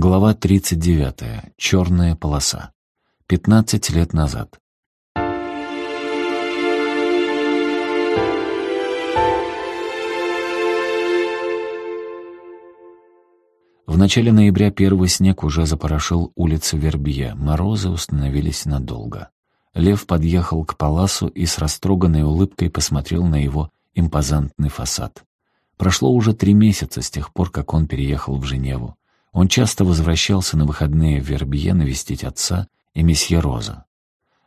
Глава 39. Черная полоса. 15 лет назад. В начале ноября первый снег уже запорошил улицы Вербье, морозы установились надолго. Лев подъехал к паласу и с растроганной улыбкой посмотрел на его импозантный фасад. Прошло уже три месяца с тех пор, как он переехал в Женеву. Он часто возвращался на выходные в Вербье навестить отца и месье Роза.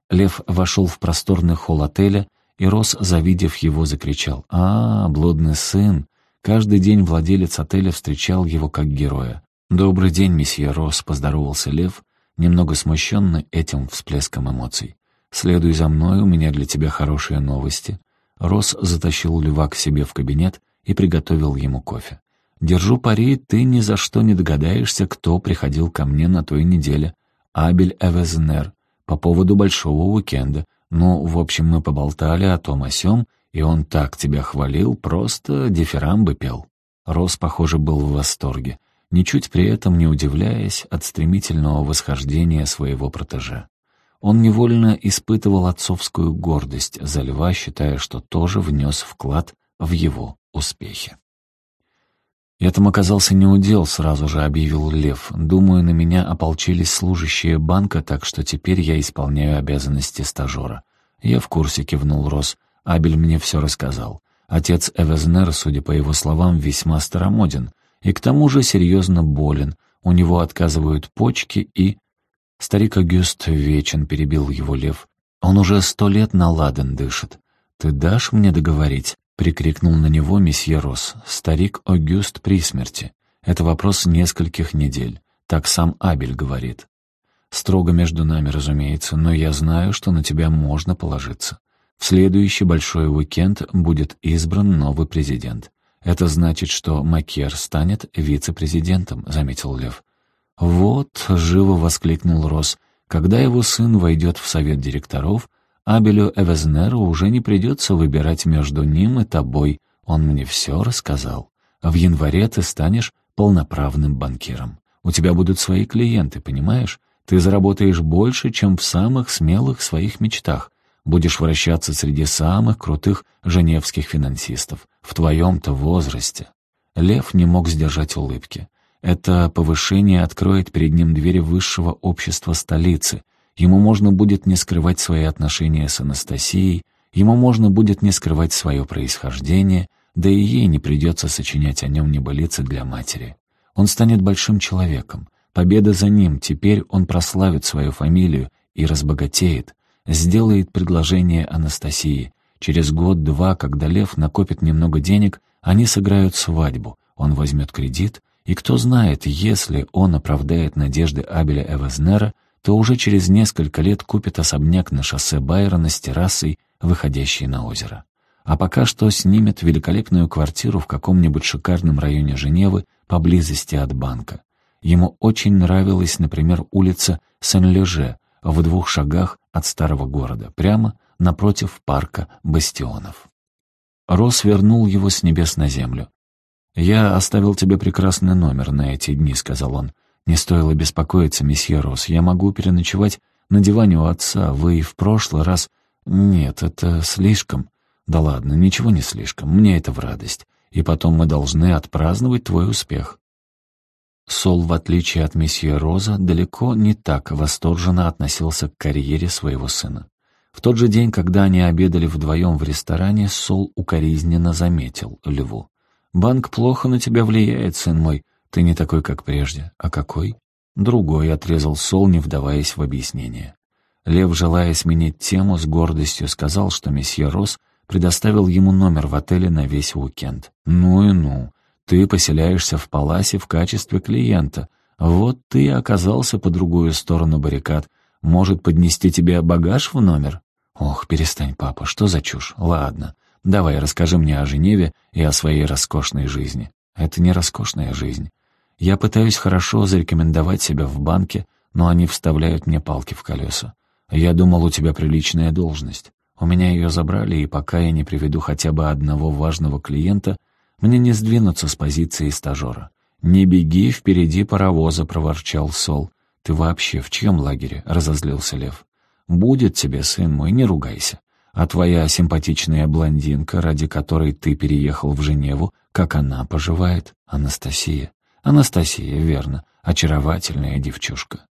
Лев вошел в просторный холл отеля, и Роз, завидев его, закричал «А, блудный сын!» Каждый день владелец отеля встречал его как героя. «Добрый день, месье Роз», — поздоровался Лев, немного смущенный этим всплеском эмоций. «Следуй за мной, у меня для тебя хорошие новости». Рос затащил Льва к себе в кабинет и приготовил ему кофе. Держу пари, ты ни за что не догадаешься, кто приходил ко мне на той неделе. Абель Эвезнер. По поводу большого уикенда. Ну, в общем, мы поболтали о том о сём, и он так тебя хвалил, просто дифирамбы пел. Рос, похоже, был в восторге, ничуть при этом не удивляясь от стремительного восхождения своего протеже. Он невольно испытывал отцовскую гордость за льва, считая, что тоже внес вклад в его успехи. «Я там оказался неудел», — сразу же объявил Лев. «Думаю, на меня ополчились служащие банка, так что теперь я исполняю обязанности стажера». «Я в курсе», — кивнул Рос. «Абель мне все рассказал. Отец Эвезнер, судя по его словам, весьма старомоден. И к тому же серьезно болен. У него отказывают почки и...» Старик Агюст вечен, перебил его Лев. «Он уже сто лет на ладан дышит. Ты дашь мне договорить?» Прикрикнул на него месье Рос. «Старик Огюст при смерти. Это вопрос нескольких недель. Так сам Абель говорит. Строго между нами, разумеется, но я знаю, что на тебя можно положиться. В следующий большой уикенд будет избран новый президент. Это значит, что Макер станет вице-президентом», — заметил Лев. «Вот», — живо воскликнул Рос, — «когда его сын войдет в совет директоров, Абелю Эвезнеру уже не придется выбирать между ним и тобой. Он мне все рассказал. В январе ты станешь полноправным банкиром. У тебя будут свои клиенты, понимаешь? Ты заработаешь больше, чем в самых смелых своих мечтах. Будешь вращаться среди самых крутых женевских финансистов. В твоем-то возрасте. Лев не мог сдержать улыбки. Это повышение откроет перед ним двери высшего общества столицы, Ему можно будет не скрывать свои отношения с Анастасией, ему можно будет не скрывать свое происхождение, да и ей не придется сочинять о нем небылицы для матери. Он станет большим человеком. Победа за ним, теперь он прославит свою фамилию и разбогатеет, сделает предложение Анастасии. Через год-два, когда Лев накопит немного денег, они сыграют свадьбу, он возьмет кредит, и кто знает, если он оправдает надежды Абеля Эвезнера, то уже через несколько лет купит особняк на шоссе Байрона с террасой, выходящей на озеро. А пока что снимет великолепную квартиру в каком-нибудь шикарном районе Женевы поблизости от банка. Ему очень нравилась, например, улица Сен-Леже в двух шагах от старого города, прямо напротив парка Бастионов. Рос вернул его с небес на землю. «Я оставил тебе прекрасный номер на эти дни», — сказал он. «Не стоило беспокоиться, месье Рос. Я могу переночевать на диване у отца. Вы и в прошлый раз...» «Нет, это слишком». «Да ладно, ничего не слишком. Мне это в радость. И потом мы должны отпраздновать твой успех». Сол, в отличие от месье Роза, далеко не так восторженно относился к карьере своего сына. В тот же день, когда они обедали вдвоем в ресторане, Сол укоризненно заметил Льву. «Банк плохо на тебя влияет, сын мой. «Ты не такой, как прежде. А какой?» Другой отрезал Сол, не вдаваясь в объяснение. Лев, желая сменить тему, с гордостью сказал, что месье Рос предоставил ему номер в отеле на весь уикенд. «Ну и ну. Ты поселяешься в Паласе в качестве клиента. Вот ты и оказался по другую сторону баррикад. Может, поднести тебе багаж в номер?» «Ох, перестань, папа, что за чушь? Ладно, давай расскажи мне о Женеве и о своей роскошной жизни». «Это не роскошная жизнь. Я пытаюсь хорошо зарекомендовать себя в банке, но они вставляют мне палки в колеса. Я думал, у тебя приличная должность. У меня ее забрали, и пока я не приведу хотя бы одного важного клиента, мне не сдвинуться с позиции стажера. «Не беги впереди паровоза», — проворчал Сол. «Ты вообще в чьем лагере?» — разозлился Лев. «Будет тебе, сын мой, не ругайся. А твоя симпатичная блондинка, ради которой ты переехал в Женеву, как она поживает? Анастасия. Анастасия, верно. Очаровательная девчушка».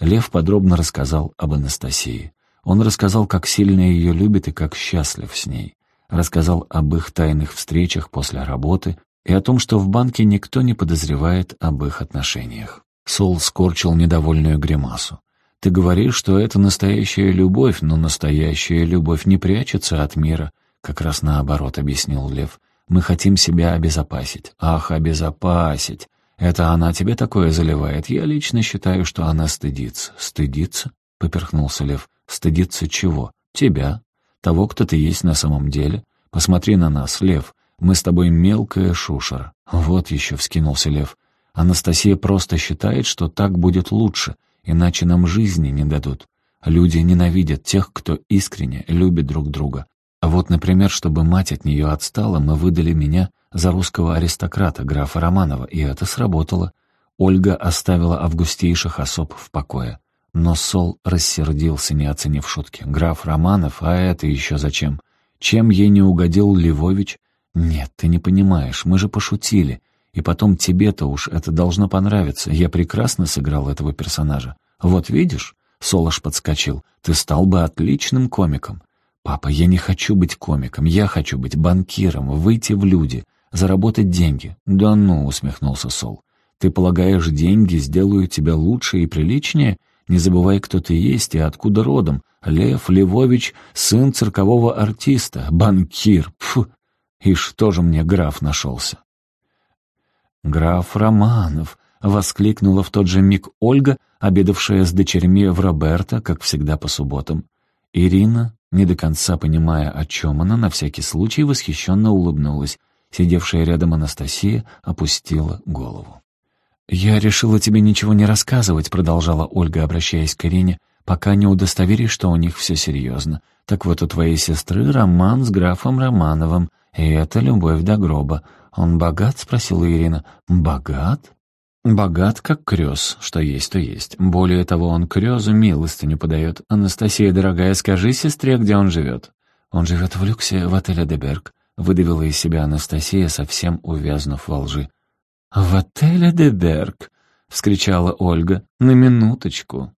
Лев подробно рассказал об Анастасии. Он рассказал, как сильно ее любит и как счастлив с ней. Рассказал об их тайных встречах после работы и о том, что в банке никто не подозревает об их отношениях. Сол скорчил недовольную гримасу. «Ты говоришь, что это настоящая любовь, но настоящая любовь не прячется от мира», как раз наоборот, объяснил Лев. «Мы хотим себя обезопасить». «Ах, обезопасить! Это она тебе такое заливает. Я лично считаю, что она стыдится». «Стыдится?» — поперхнулся Лев. «Стыдится чего? Тебя? Того, кто ты есть на самом деле? Посмотри на нас, Лев. Мы с тобой мелкая шушера». «Вот еще», — вскинулся Лев. «Анастасия просто считает, что так будет лучше, иначе нам жизни не дадут. Люди ненавидят тех, кто искренне любит друг друга. А вот, например, чтобы мать от нее отстала, мы выдали меня за русского аристократа, графа Романова, и это сработало. Ольга оставила августейших особ в покое. Но Сол рассердился, не оценив шутки. «Граф Романов, а это еще зачем? Чем ей не угодил Львович? Нет, ты не понимаешь, мы же пошутили. И потом тебе-то уж это должно понравиться. Я прекрасно сыграл этого персонажа. Вот видишь?» Солош подскочил. «Ты стал бы отличным комиком». «Папа, я не хочу быть комиком, я хочу быть банкиром, выйти в люди, заработать деньги». «Да ну», — усмехнулся Сол. «Ты полагаешь, деньги сделают тебя лучше и приличнее? Не забывай, кто ты есть и откуда родом. Лев Львович — сын циркового артиста, банкир. Фу! И что же мне граф нашелся? «Граф Романов!» — воскликнула в тот же миг Ольга, обедавшая с дочерьми в Роберта, как всегда по субботам. Ирина, не до конца понимая, о чем она, на всякий случай восхищенно улыбнулась. Сидевшая рядом Анастасия опустила голову. «Я решила тебе ничего не рассказывать», — продолжала Ольга, обращаясь к Ирине, «пока не удостоверишь, что у них все серьезно. Так вот, у твоей сестры роман с графом Романовым, и это любовь до гроба. Он богат?» — спросила Ирина. «Богат?» «Богат, как крёз, что есть, то есть. Более того, он крёзу милостыню подает. Анастасия, дорогая, скажи сестре, где он живет». «Он живет в люксе в отеле Деберг», — выдавила из себя Анастасия, совсем увязнув во лжи. «В отеле Деберг!» — вскричала Ольга. «На минуточку!»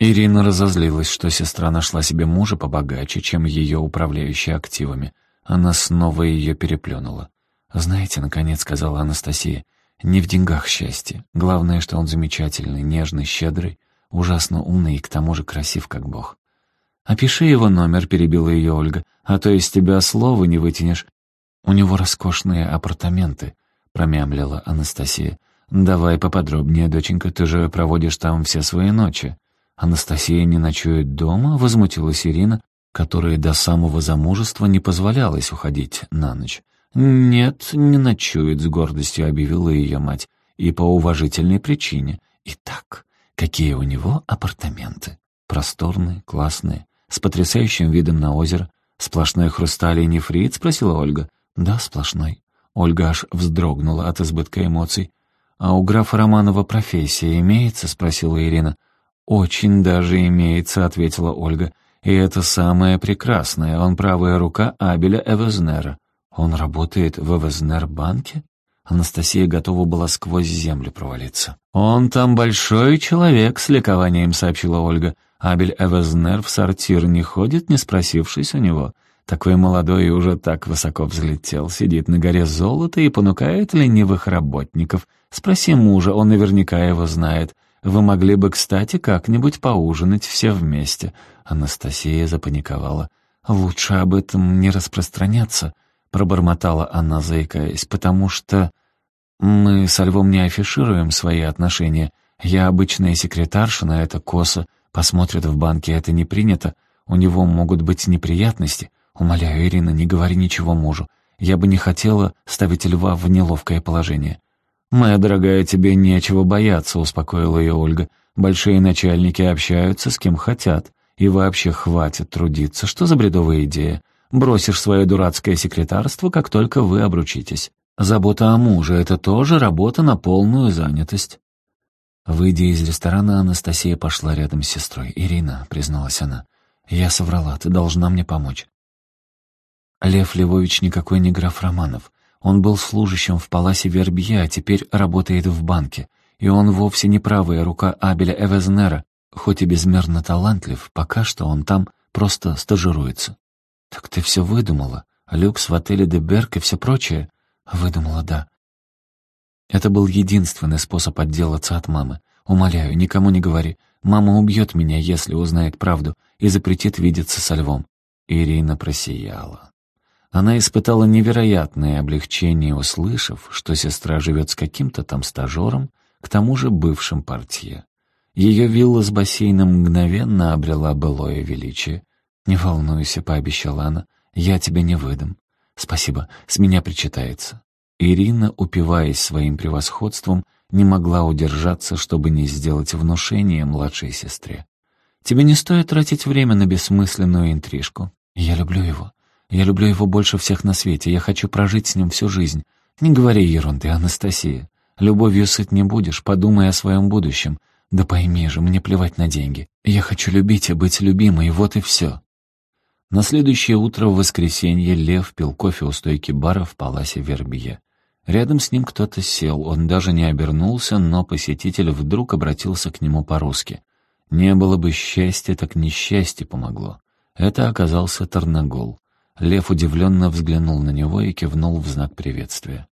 Ирина разозлилась, что сестра нашла себе мужа побогаче, чем ее управляющий активами. Она снова ее переплюнула. «Знаете, — наконец сказала Анастасия, — не в деньгах счастье. Главное, что он замечательный, нежный, щедрый, ужасно умный и к тому же красив, как бог». «Опиши его номер», — перебила ее Ольга, — «а то из тебя слова не вытянешь. У него роскошные апартаменты, промямлила Анастасия. «Давай поподробнее, доченька, ты же проводишь там все свои ночи». «Анастасия не ночует дома?» — возмутилась Ирина, которая до самого замужества не позволялась уходить на ночь. «Нет, не ночует», — с гордостью объявила ее мать, «и по уважительной причине. Итак, какие у него апартаменты? Просторные, классные, с потрясающим видом на озеро. Сплошной хрусталь и нефрит?» — спросила Ольга. «Да, сплошной. Ольга аж вздрогнула от избытка эмоций. «А у графа Романова профессия имеется?» — спросила Ирина. «Очень даже имеется», — ответила Ольга. «И это самое прекрасное. Он правая рука Абеля Эвезнера. Он работает в Эвезнер-банке?» Анастасия готова была сквозь землю провалиться. «Он там большой человек», — с ликованием сообщила Ольга. «Абель Эвезнер в сортир не ходит, не спросившись у него. Такой молодой и уже так высоко взлетел, сидит на горе золота и понукает ленивых работников. Спроси мужа, он наверняка его знает. Вы могли бы, кстати, как-нибудь поужинать все вместе». Анастасия запаниковала. «Лучше об этом не распространяться», — пробормотала она, заикаясь, «потому что мы со Львом не афишируем свои отношения. Я обычная секретарша, на это косо. Посмотрят в банке, это не принято. У него могут быть неприятности. «Умоляю, Ирина, не говори ничего мужу. Я бы не хотела ставить льва в неловкое положение». «Моя дорогая, тебе нечего бояться», — успокоила ее Ольга. «Большие начальники общаются с кем хотят. И вообще хватит трудиться. Что за бредовая идея? Бросишь свое дурацкое секретарство, как только вы обручитесь». Забота о муже — это тоже работа на полную занятость. Выйдя из ресторана, Анастасия пошла рядом с сестрой. «Ирина», — призналась она, — «я соврала, ты должна мне помочь». Лев Львович никакой не граф Романов. Он был служащим в паласе Вербье, а теперь работает в банке. И он вовсе не правая рука Абеля Эвезнера, хоть и безмерно талантлив, пока что он там просто стажируется. «Так ты все выдумала? Люкс в отеле Деберг и все прочее?» «Выдумала, да». Это был единственный способ отделаться от мамы. Умоляю, никому не говори. Мама убьет меня, если узнает правду, и запретит видеться со львом. Ирина просияла. Она испытала невероятное облегчение, услышав, что сестра живет с каким-то там стажером, к тому же бывшим портье. Ее вилла с бассейном мгновенно обрела былое величие. «Не волнуйся», — пообещала она, — «я тебя не выдам. Спасибо, с меня причитается». Ирина, упиваясь своим превосходством, не могла удержаться, чтобы не сделать внушение младшей сестре. «Тебе не стоит тратить время на бессмысленную интрижку. Я люблю его. Я люблю его больше всех на свете, я хочу прожить с ним всю жизнь. Не говори ерунды, Анастасия. Любовью сыт не будешь, подумай о своем будущем. Да пойми же, мне плевать на деньги. Я хочу любить и быть любимой, вот и все. На следующее утро в воскресенье Лев пил кофе у стойки бара в паласе Вербье. Рядом с ним кто-то сел, он даже не обернулся, но посетитель вдруг обратился к нему по-русски. Не было бы счастья, так несчастье помогло. Это оказался Тарнагол. Лев удивленно взглянул на него и кивнул в знак приветствия.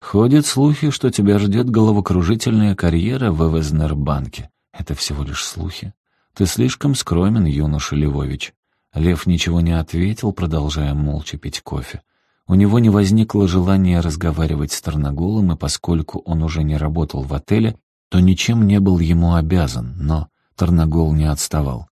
«Ходят слухи, что тебя ждет головокружительная карьера в Эвезнербанке. Это всего лишь слухи. Ты слишком скромен, юноша Львович». Лев ничего не ответил, продолжая молча пить кофе. У него не возникло желания разговаривать с Тарнагулом, и поскольку он уже не работал в отеле, то ничем не был ему обязан, но Тарнагол не отставал.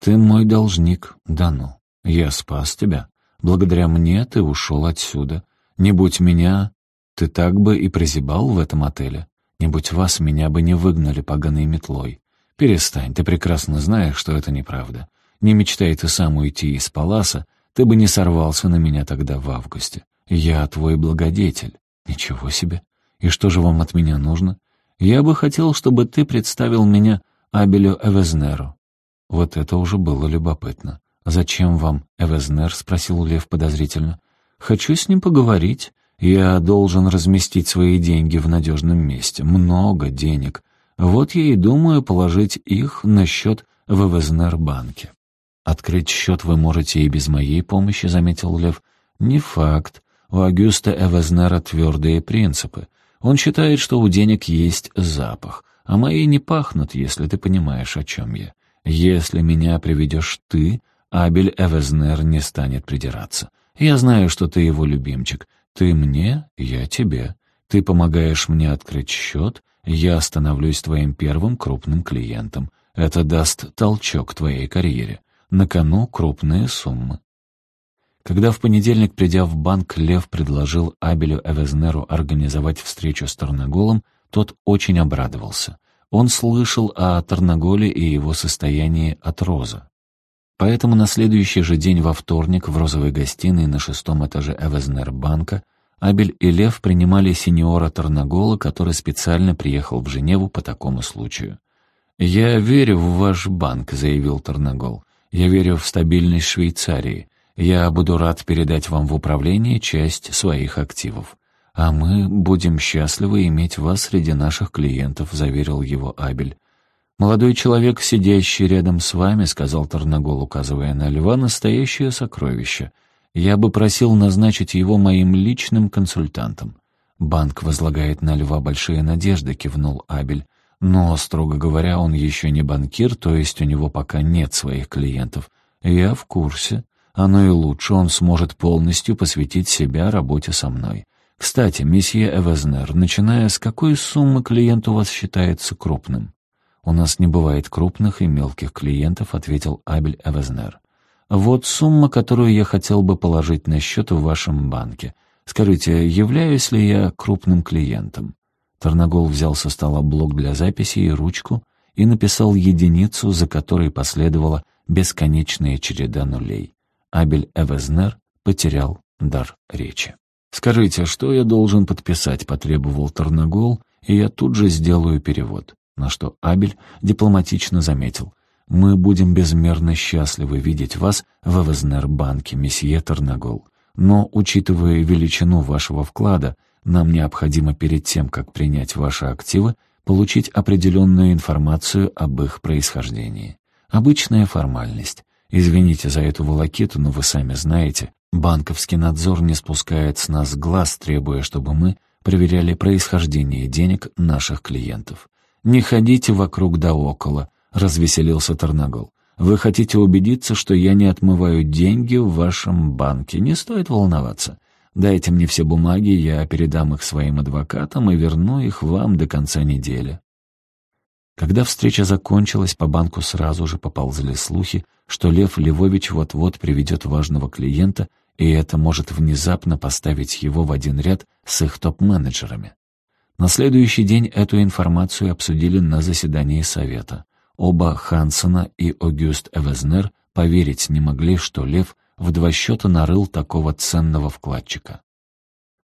«Ты мой должник, да ну. Я спас тебя. Благодаря мне ты ушел отсюда. Не будь меня, ты так бы и прозябал в этом отеле. Не будь вас, меня бы не выгнали поганой метлой. Перестань, ты прекрасно знаешь, что это неправда. Не мечтай ты сам уйти из Паласа, ты бы не сорвался на меня тогда в августе. Я твой благодетель. Ничего себе. И что же вам от меня нужно? Я бы хотел, чтобы ты представил меня Абелю Эвезнеру. Вот это уже было любопытно. «Зачем вам Эвезнер?» — спросил Лев подозрительно. «Хочу с ним поговорить. Я должен разместить свои деньги в надежном месте. Много денег. Вот я и думаю положить их на счет в Эвезнер-банке». «Открыть счет вы можете и без моей помощи», — заметил Лев. «Не факт. У Агюста Эвезнера твердые принципы. Он считает, что у денег есть запах, а мои не пахнут, если ты понимаешь, о чем я. Если меня приведешь ты, Абель Эвезнер не станет придираться. Я знаю, что ты его любимчик. Ты мне, я тебе. Ты помогаешь мне открыть счет, я становлюсь твоим первым крупным клиентом. Это даст толчок твоей карьере. На кону крупные суммы. Когда в понедельник, придя в банк, Лев предложил Абелю Эвезнеру организовать встречу с Тарнаголом, тот очень обрадовался. Он слышал о Тарнаголе и его состоянии от Роза. Поэтому на следующий же день во вторник в розовой гостиной на шестом этаже Эвезнербанка Абель и Лев принимали сеньора Тарнагола, который специально приехал в Женеву по такому случаю. «Я верю в ваш банк», — заявил Тарнагол. «Я верю в стабильность Швейцарии. Я буду рад передать вам в управление часть своих активов. А мы будем счастливы иметь вас среди наших клиентов», — заверил его Абель. «Молодой человек, сидящий рядом с вами, — сказал Тарнагол, указывая на льва, — настоящее сокровище. Я бы просил назначить его моим личным консультантом». «Банк возлагает на льва большие надежды», — кивнул Абель. «Но, строго говоря, он еще не банкир, то есть у него пока нет своих клиентов. Я в курсе. Оно и лучше, он сможет полностью посвятить себя работе со мной. Кстати, месье Эвезнер, начиная с какой суммы клиент у вас считается крупным?» «У нас не бывает крупных и мелких клиентов», — ответил Абель Эвезнер. «Вот сумма, которую я хотел бы положить на счет в вашем банке. Скажите, являюсь ли я крупным клиентом?» Тарнагол взял со стола блок для записи и ручку и написал единицу, за которой последовала бесконечная череда нулей. Абель Эвезнер потерял дар речи. «Скажите, что я должен подписать?» — потребовал Тарнагол, и я тут же сделаю перевод. На что Абель дипломатично заметил. «Мы будем безмерно счастливы видеть вас в Эвезнер-банке, месье Тарнагол. Но, учитывая величину вашего вклада, нам необходимо перед тем, как принять ваши активы, получить определенную информацию об их происхождении. Обычная формальность. Извините за эту волокиту, но вы сами знаете, банковский надзор не спускает с нас глаз, требуя, чтобы мы проверяли происхождение денег наших клиентов. «Не ходите вокруг да около», — развеселился Тарнагол. «Вы хотите убедиться, что я не отмываю деньги в вашем банке? Не стоит волноваться. Дайте мне все бумаги, я передам их своим адвокатам и верну их вам до конца недели». Когда встреча закончилась, по банку сразу же поползли слухи, что Лев Львович вот-вот приведет важного клиента, и это может внезапно поставить его в один ряд с их топ-менеджерами. На следующий день эту информацию обсудили на заседании Совета. Оба Хансена и Огюст Эвезнер поверить не могли, что Лев в два счета нарыл такого ценного вкладчика.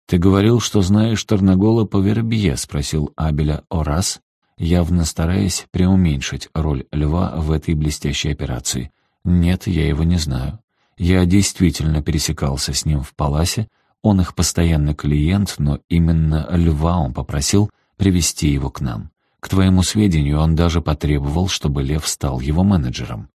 «Ты говорил, что знаешь Тарнагола по Вербье?» — спросил Абеля Орас, явно стараясь преуменьшить роль льва в этой блестящей операции. «Нет, я его не знаю. Я действительно пересекался с ним в Паласе, он их постоянный клиент, но именно льва он попросил привести его к нам. К твоему сведению, он даже потребовал, чтобы Лев стал его менеджером.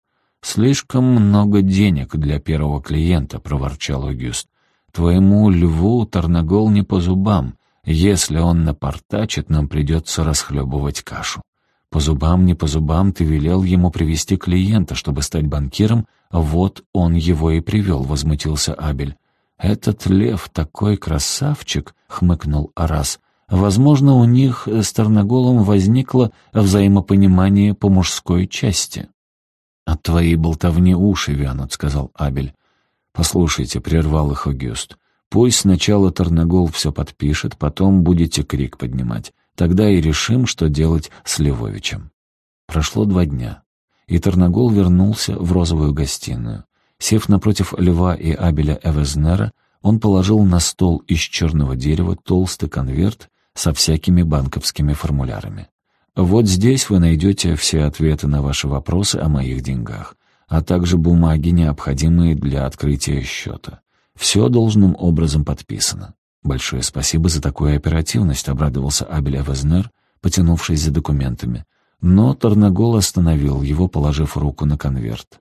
«Слишком много денег для первого клиента», — проворчал Огюст. «Твоему льву Тарнагол не по зубам. Если он напортачит, нам придется расхлебывать кашу. По зубам, не по зубам, ты велел ему привести клиента, чтобы стать банкиром, вот он его и привел», — возмутился Абель. «Этот лев такой красавчик», — хмыкнул Арас. «Возможно, у них с Тарноголом возникло взаимопонимание по мужской части». «От твоей болтовни уши вянут», — сказал Абель. «Послушайте», — прервал их Огюст. Пусть сначала Тарнагол все подпишет, потом будете крик поднимать. Тогда и решим, что делать с Левовичем. Прошло два дня, и Тарнагол вернулся в розовую гостиную. Сев напротив Льва и Абеля Эвезнера, он положил на стол из черного дерева толстый конверт со всякими банковскими формулярами. «Вот здесь вы найдете все ответы на ваши вопросы о моих деньгах, а также бумаги, необходимые для открытия счета. Все должным образом подписано. Большое спасибо за такую оперативность, обрадовался Абель Эвезнер, потянувшись за документами. Но Тарнагол остановил его, положив руку на конверт.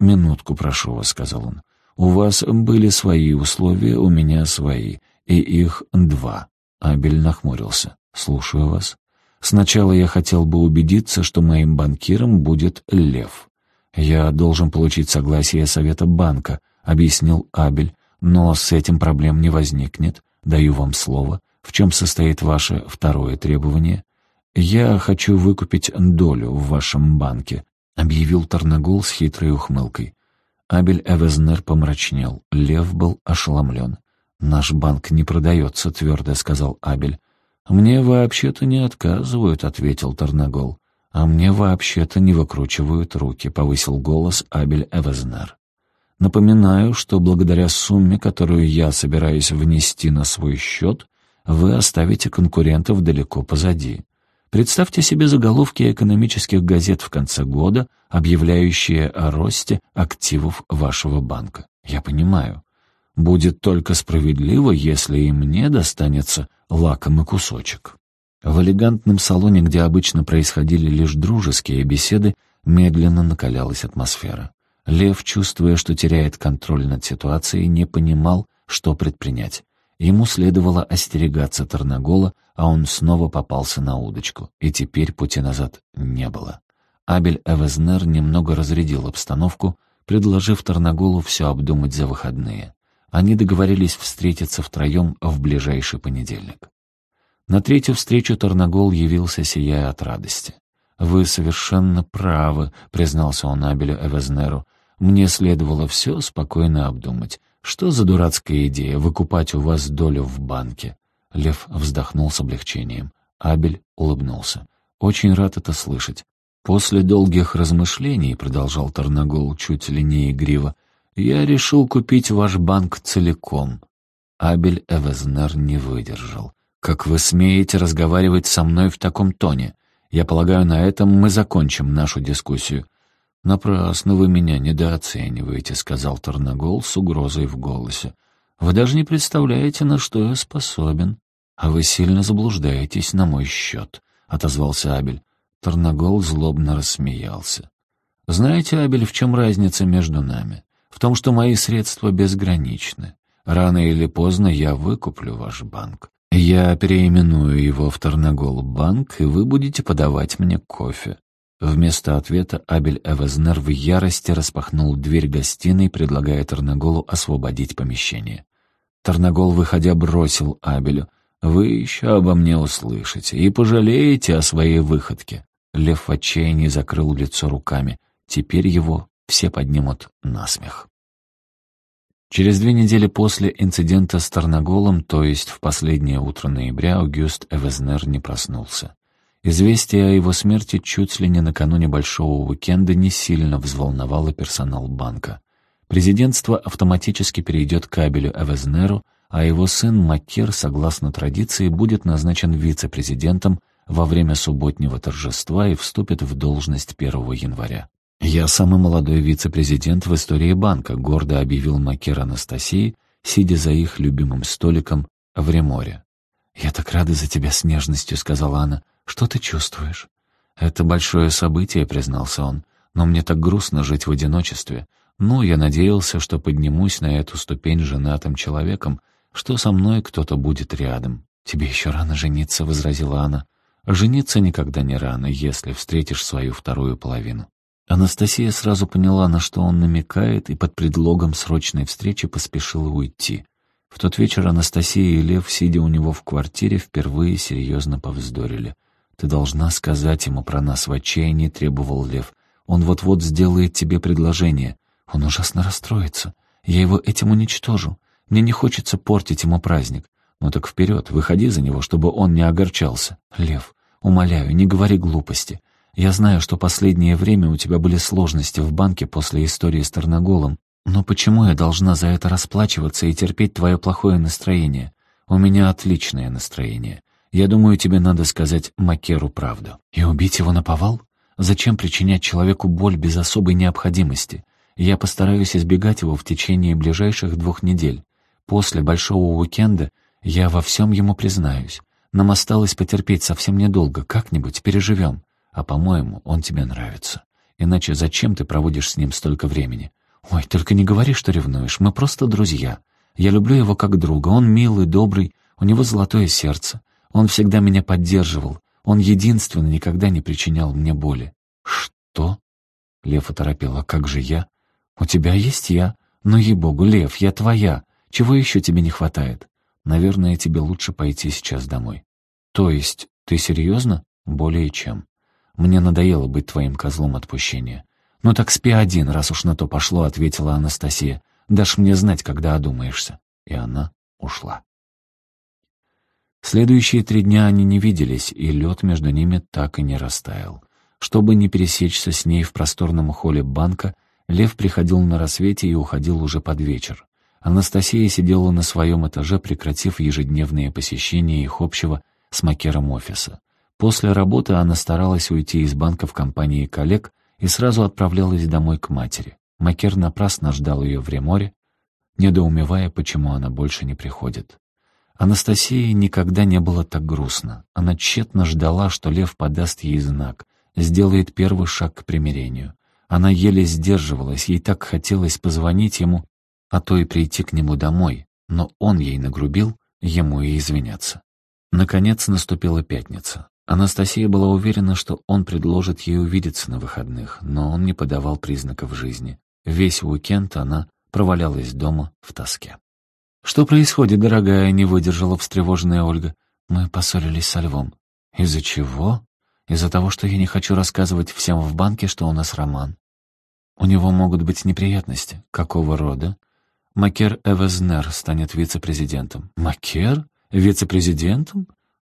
«Минутку, прошу вас», — сказал он. «У вас были свои условия, у меня свои, и их два». Абель нахмурился. «Слушаю вас. Сначала я хотел бы убедиться, что моим банкиром будет Лев. Я должен получить согласие Совета банка», — объяснил Абель, но с этим проблем не возникнет. Даю вам слово. В чем состоит ваше второе требование? Я хочу выкупить долю в вашем банке, объявил Тарнагул с хитрой ухмылкой. Абель Эвезнер помрачнел. Лев был ошеломлен. «Наш банк не продается», — твердо сказал Абель. «Мне вообще-то не отказывают», — ответил Тарнагол. «А мне вообще-то не выкручивают руки», — повысил голос Абель Эвезнер. Напоминаю, что благодаря сумме, которую я собираюсь внести на свой счет, вы оставите конкурентов далеко позади. Представьте себе заголовки экономических газет в конце года, объявляющие о росте активов вашего банка. Я понимаю. Будет только справедливо, если и мне достанется лакомый кусочек. В элегантном салоне, где обычно происходили лишь дружеские беседы, медленно накалялась атмосфера. Лев, чувствуя, что теряет контроль над ситуацией, не понимал, что предпринять. Ему следовало остерегаться Тарнагола, а он снова попался на удочку, и теперь пути назад не было. Абель Эвезнер немного разрядил обстановку, предложив Тарнаголу все обдумать за выходные. Они договорились встретиться втроем в ближайший понедельник. На третью встречу Тарнагол явился, сияя от радости. «Вы совершенно правы», — признался он Абелю Эвезнеру. Мне следовало все спокойно обдумать. Что за дурацкая идея выкупать у вас долю в банке? Лев вздохнул с облегчением. Абель улыбнулся. Очень рад это слышать. После долгих размышлений, продолжал Тарнагол чуть ленее игриво, я решил купить ваш банк целиком. Абель Эвезнер не выдержал. «Как вы смеете разговаривать со мной в таком тоне? Я полагаю, на этом мы закончим нашу дискуссию». «Напрасно вы меня недооцениваете», — сказал Тарнагол с угрозой в голосе. «Вы даже не представляете, на что я способен. А вы сильно заблуждаетесь на мой счет», — отозвался Абель. Тарнагол злобно рассмеялся. «Знаете, Абель, в чем разница между нами? В том, что мои средства безграничны. Рано или поздно я выкуплю ваш банк. Я переименую его в Тарнагол банк, и вы будете подавать мне кофе. Вместо ответа Абель Эвезнер в ярости распахнул дверь гостиной, предлагая Тарнаголу освободить помещение. Тарнагол, выходя, бросил Абелю. «Вы еще обо мне услышите и пожалеете о своей выходке». Лев в отчаянии закрыл лицо руками. Теперь его все поднимут на смех. Через две недели после инцидента с Тарнаголом, то есть в последнее утро ноября, Аугюст Эвезнер не проснулся. Известие о его смерти чуть ли не накануне большого уикенда не сильно взволновало персонал банка. Президентство автоматически перейдет к кабелю Эвезнеру, а его сын Маккер, согласно традиции, будет назначен вице-президентом во время субботнего торжества и вступит в должность 1 января. «Я самый молодой вице-президент в истории банка», — гордо объявил Маккер Анастасии, сидя за их любимым столиком в Реморе. «Я так рада за тебя с нежностью», — сказала она. «Что ты чувствуешь?» «Это большое событие», — признался он. «Но мне так грустно жить в одиночестве. Ну, я надеялся, что поднимусь на эту ступень женатым человеком, что со мной кто-то будет рядом». «Тебе еще рано жениться», — возразила она. «Жениться никогда не рано, если встретишь свою вторую половину». Анастасия сразу поняла, на что он намекает, и под предлогом срочной встречи поспешила уйти. В тот вечер Анастасия и Лев, сидя у него в квартире, впервые серьезно повздорили — «Ты должна сказать ему про нас в отчаянии», — требовал Лев. «Он вот-вот сделает тебе предложение. Он ужасно расстроится. Я его этим уничтожу. Мне не хочется портить ему праздник. Ну так вперед, выходи за него, чтобы он не огорчался. Лев, умоляю, не говори глупости. Я знаю, что последнее время у тебя были сложности в банке после истории с Тарноголом. Но почему я должна за это расплачиваться и терпеть твое плохое настроение? У меня отличное настроение. Я думаю, тебе надо сказать Макеру правду. И убить его на повал? Зачем причинять человеку боль без особой необходимости? Я постараюсь избегать его в течение ближайших двух недель. После большого уикенда я во всем ему признаюсь. Нам осталось потерпеть совсем недолго, как-нибудь переживем. А, по-моему, он тебе нравится. Иначе зачем ты проводишь с ним столько времени? Ой, только не говори, что ревнуешь, мы просто друзья. Я люблю его как друга, он милый, добрый, у него золотое сердце. Он всегда меня поддерживал. Он единственный никогда не причинял мне боли. «Что?» Лев оторопел. «А как же я?» «У тебя есть я. Но, ей-богу, Лев, я твоя. Чего еще тебе не хватает? Наверное, тебе лучше пойти сейчас домой». «То есть, ты серьезно?» «Более чем. Мне надоело быть твоим козлом отпущения». «Ну так спи один, раз уж на то пошло», — ответила Анастасия. «Дашь мне знать, когда одумаешься». И она ушла. Следующие три дня они не виделись, и лед между ними так и не растаял. Чтобы не пересечься с ней в просторном холле банка, Лев приходил на рассвете и уходил уже под вечер. Анастасия сидела на своем этаже, прекратив ежедневные посещения их общего с Макером офиса. После работы она старалась уйти из банка в компании коллег и сразу отправлялась домой к матери. Макер напрасно ждал ее в Реморе, недоумевая, почему она больше не приходит. Анастасии никогда не было так грустно. Она тщетно ждала, что Лев подаст ей знак, сделает первый шаг к примирению. Она еле сдерживалась, ей так хотелось позвонить ему, а то и прийти к нему домой, но он ей нагрубил, ему и извиняться. Наконец наступила пятница. Анастасия была уверена, что он предложит ей увидеться на выходных, но он не подавал признаков жизни. Весь уикенд она провалялась дома в тоске. «Что происходит, дорогая?» — не выдержала встревоженная Ольга. «Мы поссорились со Львом». «Из-за чего?» «Из-за того, что я не хочу рассказывать всем в банке, что у нас роман. У него могут быть неприятности. Какого рода?» Макер Эвезнер станет вице-президентом. Макер? Вице-президентом?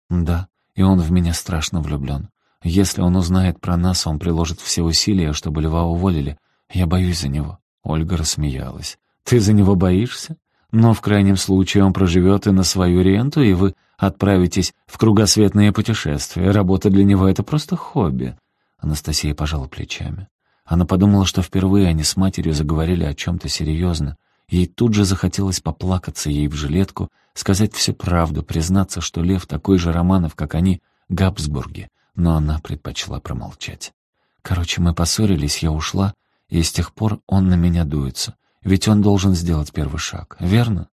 Да, и он в меня страшно влюблен. Если он узнает про нас, он приложит все усилия, чтобы Льва уволили. Я боюсь за него. Ольга рассмеялась. Ты за него боишься? Но в крайнем случае он проживет и на свою ренту, и вы отправитесь в кругосветное путешествие. Работа для него — это просто хобби». Анастасия пожала плечами. Она подумала, что впервые они с матерью заговорили о чем-то серьезно. Ей тут же захотелось поплакаться ей в жилетку, сказать всю правду, признаться, что Лев такой же Романов, как они, Габсбурги, но она предпочла промолчать. Короче, мы поссорились, я ушла, и с тех пор он на меня дуется. Ведь он должен сделать первый шаг, верно?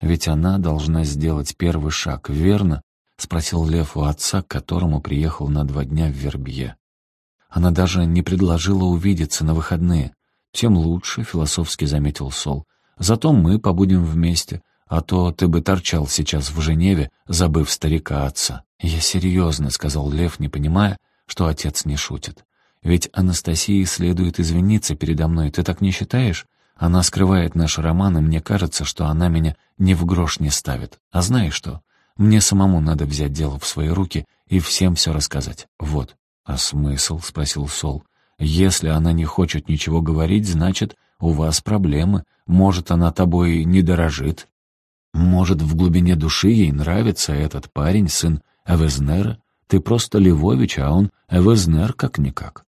Ведь она должна сделать первый шаг, верно? Спросил Лев у отца, к которому приехал на два дня в Вербье. Она даже не предложила увидеться на выходные. Тем лучше, философски заметил Сол. Зато мы побудем вместе, а то ты бы торчал сейчас в Женеве, забыв старика отца. «Я серьезно», — сказал Лев, не понимая, что отец не шутит. «Ведь Анастасии следует извиниться передо мной, ты так не считаешь? Она скрывает наш роман, и мне кажется, что она меня ни в грош не ставит. А знаешь что? Мне самому надо взять дело в свои руки и всем все рассказать. Вот». «А смысл?» — спросил Сол. «Если она не хочет ничего говорить, значит, у вас проблемы. Может, она тобой не дорожит. Может, в глубине души ей нравится этот парень, сын Эвезнера? Ты просто Львович, а он Эвезнер как-никак».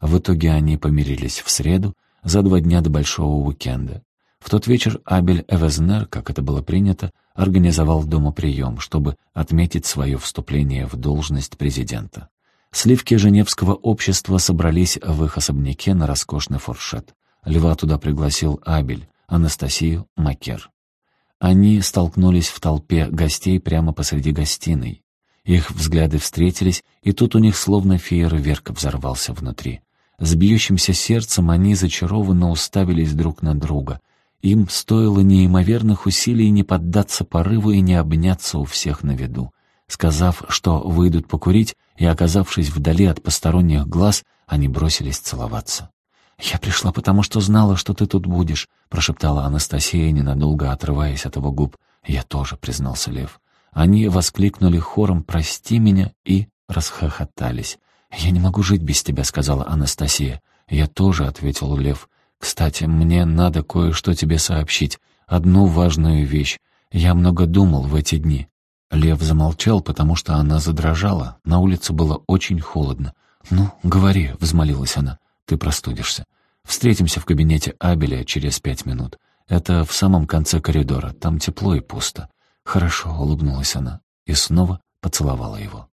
В итоге они помирились в среду, за два дня до большого уикенда. В тот вечер Абель Эвезнер, как это было принято, организовал дома прием, чтобы отметить свое вступление в должность президента. Сливки Женевского общества собрались в их особняке на роскошный фуршет. Льва туда пригласил Абель, Анастасию, Макер. Они столкнулись в толпе гостей прямо посреди гостиной. Их взгляды встретились, и тут у них словно фейерверк взорвался внутри. С бьющимся сердцем они зачарованно уставились друг на друга. Им стоило неимоверных усилий не поддаться порыву и не обняться у всех на виду. Сказав, что выйдут покурить, и оказавшись вдали от посторонних глаз, они бросились целоваться. «Я пришла, потому что знала, что ты тут будешь», — прошептала Анастасия, ненадолго отрываясь от его губ. «Я тоже», — признался Лев. Они воскликнули хором «Прости меня» и расхохотались. «Я не могу жить без тебя», — сказала Анастасия. «Я тоже», — ответил Лев. «Кстати, мне надо кое-что тебе сообщить. Одну важную вещь. Я много думал в эти дни». Лев замолчал, потому что она задрожала. На улице было очень холодно. «Ну, говори», — взмолилась она. «Ты простудишься. Встретимся в кабинете Абеля через пять минут. Это в самом конце коридора. Там тепло и пусто». «Хорошо», — улыбнулась она. И снова поцеловала его.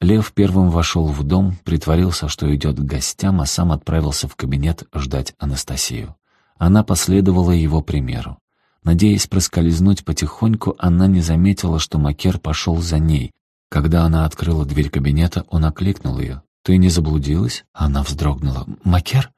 Лев первым вошел в дом, притворился, что идет к гостям, а сам отправился в кабинет ждать Анастасию. Она последовала его примеру. Надеясь проскользнуть потихоньку, она не заметила, что Макер пошел за ней. Когда она открыла дверь кабинета, он окликнул ее. «Ты не заблудилась?» Она вздрогнула. «Макер?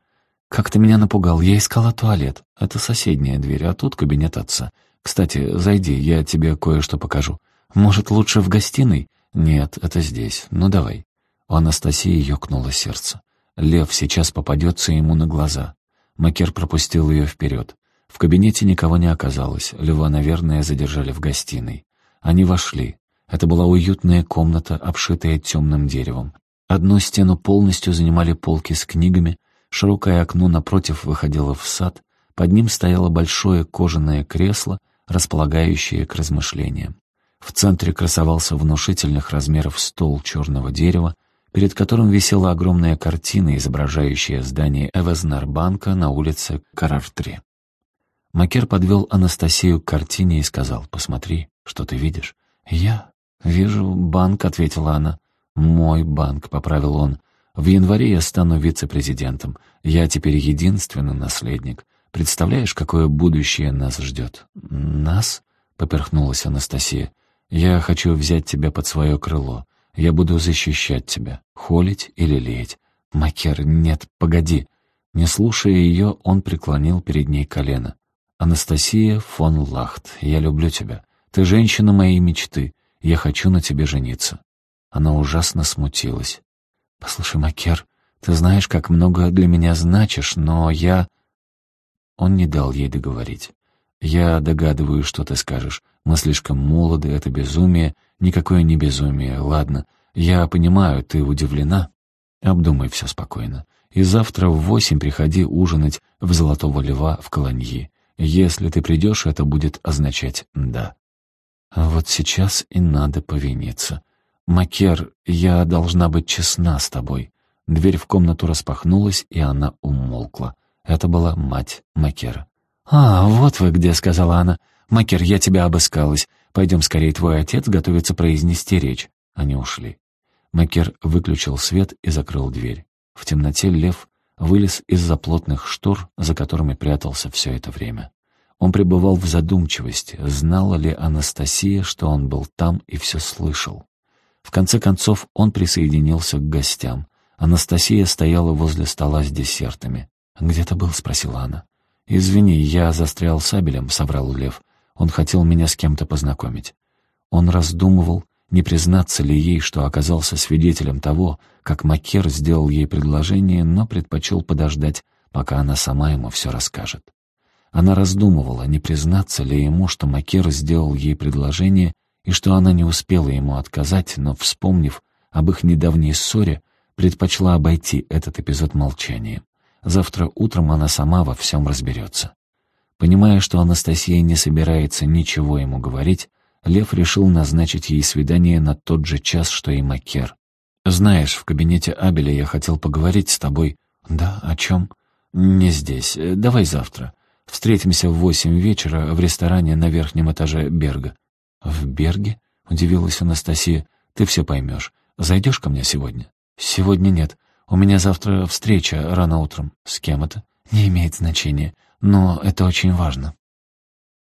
Как ты меня напугал? Я искала туалет. Это соседняя дверь, а тут кабинет отца. Кстати, зайди, я тебе кое-что покажу. Может, лучше в гостиной?» «Нет, это здесь. Ну давай». У Анастасии ёкнуло сердце. Лев сейчас попадется ему на глаза. Макер пропустил ее вперед. В кабинете никого не оказалось. Льва, наверное, задержали в гостиной. Они вошли. Это была уютная комната, обшитая темным деревом. Одну стену полностью занимали полки с книгами, широкое окно напротив выходило в сад, под ним стояло большое кожаное кресло, располагающее к размышлениям. В центре красовался внушительных размеров стол черного дерева, перед которым висела огромная картина, изображающая здание Эвезнарбанка на улице Карартри. Макер подвел Анастасию к картине и сказал, «Посмотри, что ты видишь?» «Я вижу банк», — ответила она. «Мой банк», — поправил он. «В январе я стану вице-президентом. Я теперь единственный наследник. Представляешь, какое будущее нас ждет?» «Нас?» — поперхнулась Анастасия. Я хочу взять тебя под свое крыло. Я буду защищать тебя, холить или леять. Макер, нет, погоди. Не слушая ее, он преклонил перед ней колено. «Анастасия фон Лахт, я люблю тебя. Ты женщина моей мечты. Я хочу на тебе жениться». Она ужасно смутилась. «Послушай, Макер, ты знаешь, как много для меня значишь, но я...» Он не дал ей договорить. «Я догадываюсь, что ты скажешь. Мы слишком молоды, это безумие. Никакое не безумие. Ладно, я понимаю, ты удивлена. Обдумай все спокойно. И завтра в восемь приходи ужинать в Золотого Льва в Колоньи. Если ты придешь, это будет означать «да». Вот сейчас и надо повиниться. Макер, я должна быть честна с тобой. Дверь в комнату распахнулась, и она умолкла. Это была мать Макера. «А, вот вы где», — сказала она. «Макер, я тебя обыскалась. Пойдем скорее, твой отец готовится произнести речь». Они ушли. Макер выключил свет и закрыл дверь. В темноте лев вылез из-за плотных штор, за которыми прятался все это время. Он пребывал в задумчивости, знала ли Анастасия, что он был там и все слышал. В конце концов он присоединился к гостям. Анастасия стояла возле стола с десертами. «Где ты был?» — спросила она. «Извини, я застрял сабелем», — соврал Лев. Он хотел меня с кем-то познакомить. Он раздумывал, не признаться ли ей, что оказался свидетелем того, как Макер сделал ей предложение, но предпочел подождать, пока она сама ему все расскажет. Она раздумывала, не признаться ли ему, что Макер сделал ей предложение и что она не успела ему отказать, но, вспомнив об их недавней ссоре, предпочла обойти этот эпизод молчанием. Завтра утром она сама во всем разберется. Понимая, что Анастасия не собирается ничего ему говорить, Лев решил назначить ей свидание на тот же час, что и Макер. «Знаешь, в кабинете Абеля я хотел поговорить с тобой». «Да, о чем?» «Не здесь. Давай завтра. Встретимся в восемь вечера в ресторане на верхнем этаже Берга». «В Берге?» — удивилась Анастасия. «Ты все поймешь. Зайдешь ко мне сегодня?» «Сегодня нет. У меня завтра встреча рано утром. С кем это?» «Не имеет значения. Но это очень важно».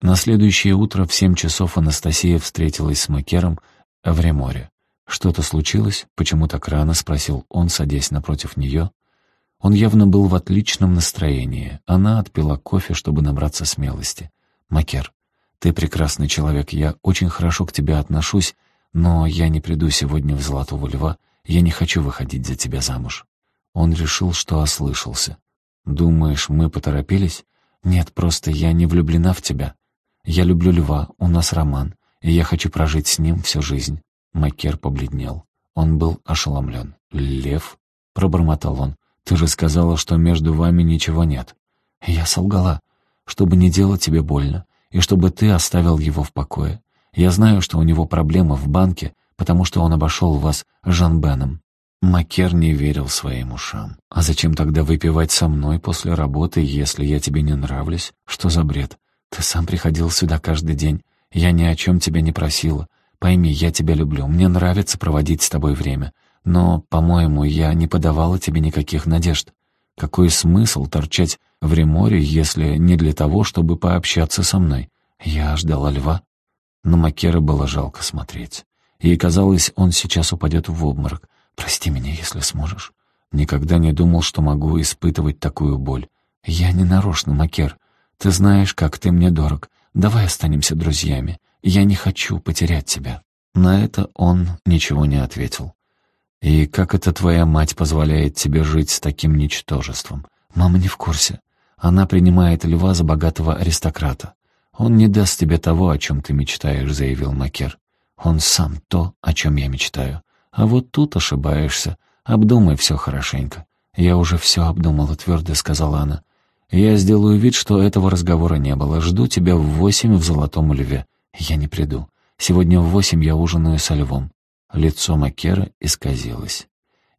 На следующее утро в семь часов Анастасия встретилась с Макером в Реморе. «Что-то случилось? Почему так рано?» — спросил он, садясь напротив нее. Он явно был в отличном настроении. Она отпила кофе, чтобы набраться смелости. «Макер, ты прекрасный человек, я очень хорошо к тебе отношусь, но я не приду сегодня в Золотого Льва, я не хочу выходить за тебя замуж». Он решил, что ослышался. «Думаешь, мы поторопились?» «Нет, просто я не влюблена в тебя. Я люблю Льва, у нас роман, и я хочу прожить с ним всю жизнь». Макер побледнел. Он был ошеломлен. «Лев?» — пробормотал он. «Ты же сказала, что между вами ничего нет». «Я солгала, чтобы не делать тебе больно, и чтобы ты оставил его в покое. Я знаю, что у него проблемы в банке, потому что он обошел вас Жан Беном». Макер не верил своим ушам. «А зачем тогда выпивать со мной после работы, если я тебе не нравлюсь? Что за бред? Ты сам приходил сюда каждый день. Я ни о чем тебя не просила. Пойми, я тебя люблю. Мне нравится проводить с тобой время. Но, по-моему, я не подавала тебе никаких надежд. Какой смысл торчать в Реморе, если не для того, чтобы пообщаться со мной? Я ждала льва. На Макера было жалко смотреть. Ей казалось, он сейчас упадет в обморок. «Прости меня, если сможешь». Никогда не думал, что могу испытывать такую боль. Я не нарочно, Макер. Ты знаешь, как ты мне дорог. Давай останемся друзьями. Я не хочу потерять тебя». На это он ничего не ответил. «И как это твоя мать позволяет тебе жить с таким ничтожеством?» «Мама не в курсе. Она принимает льва за богатого аристократа. Он не даст тебе того, о чем ты мечтаешь», — заявил Макер. «Он сам то, о чем я мечтаю. А вот тут ошибаешься. Обдумай все хорошенько». «Я уже все обдумала», — твердо сказала она. Я сделаю вид, что этого разговора не было. Жду тебя в восемь в Золотом Льве. Я не приду. Сегодня в восемь я ужинаю со львом». Лицо Макера исказилось.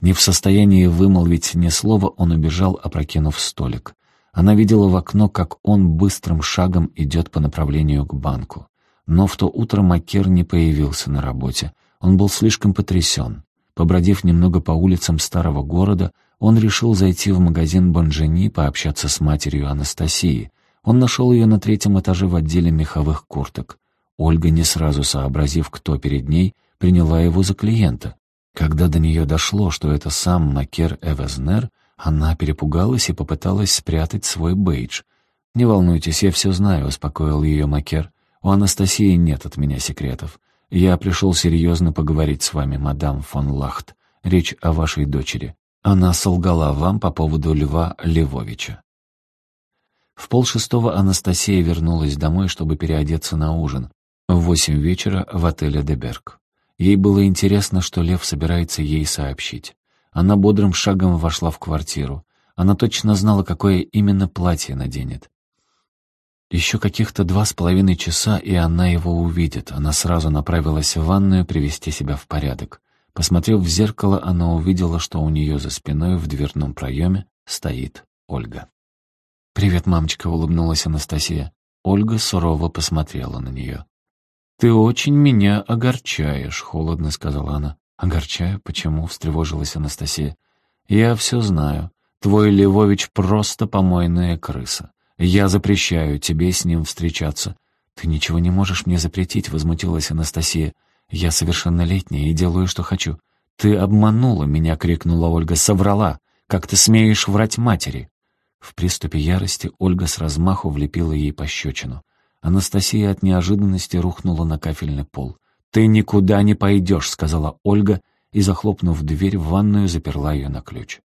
Не в состоянии вымолвить ни слова, он убежал, опрокинув столик. Она видела в окно, как он быстрым шагом идет по направлению к банку. Но в то утро Макер не появился на работе. Он был слишком потрясен. Побродив немного по улицам старого города, он решил зайти в магазин Бонжени пообщаться с матерью Анастасии. Он нашел ее на третьем этаже в отделе меховых курток. Ольга, не сразу сообразив, кто перед ней, приняла его за клиента. Когда до нее дошло, что это сам Макер Эвезнер, она перепугалась и попыталась спрятать свой бейдж. «Не волнуйтесь, я все знаю», — успокоил ее Макер. «У Анастасии нет от меня секретов. Я пришел серьезно поговорить с вами, мадам фон Лахт. Речь о вашей дочери. Она солгала вам по поводу Льва Львовича. В полшестого Анастасия вернулась домой, чтобы переодеться на ужин. В восемь вечера в отеле «Деберг». Ей было интересно, что Лев собирается ей сообщить. Она бодрым шагом вошла в квартиру. Она точно знала, какое именно платье наденет. Еще каких-то два с половиной часа, и она его увидит. Она сразу направилась в ванную привести себя в порядок. Посмотрев в зеркало, она увидела, что у нее за спиной в дверном проеме стоит Ольга. «Привет, мамочка», — улыбнулась Анастасия. Ольга сурово посмотрела на нее. «Ты очень меня огорчаешь», — холодно сказала она. «Огорчаю? Почему?» — встревожилась Анастасия. «Я все знаю. Твой Львович просто помойная крыса. Я запрещаю тебе с ним встречаться». «Ты ничего не можешь мне запретить», — возмутилась Анастасия. «Я совершеннолетняя и делаю, что хочу». «Ты обманула меня!» — крикнула Ольга. «Соврала! Как ты смеешь врать матери?» В приступе ярости Ольга с размаху влепила ей пощечину. Анастасия от неожиданности рухнула на кафельный пол. «Ты никуда не пойдешь», — сказала Ольга, и, захлопнув дверь в ванную, заперла ее на ключ.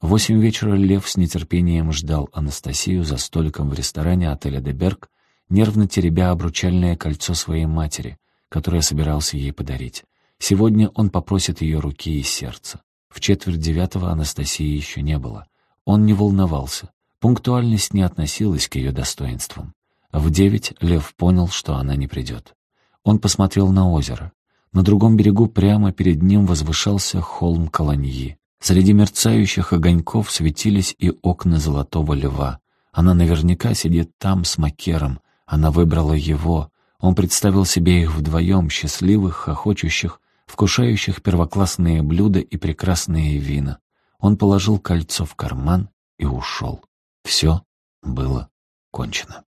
Восемь вечера Лев с нетерпением ждал Анастасию за столиком в ресторане отеля «Деберг», нервно теребя обручальное кольцо своей матери, которое собирался ей подарить. Сегодня он попросит ее руки и сердца. В четверть девятого Анастасии еще не было. Он не волновался. Пунктуальность не относилась к ее достоинствам. В девять Лев понял, что она не придет. Он посмотрел на озеро. На другом берегу прямо перед ним возвышался холм Колоньи. Среди мерцающих огоньков светились и окна золотого льва. Она наверняка сидит там с Макером. Она выбрала его. Он представил себе их вдвоем, счастливых, хохочущих, вкушающих первоклассные блюда и прекрасные вина. Он положил кольцо в карман и ушел. Все было кончено.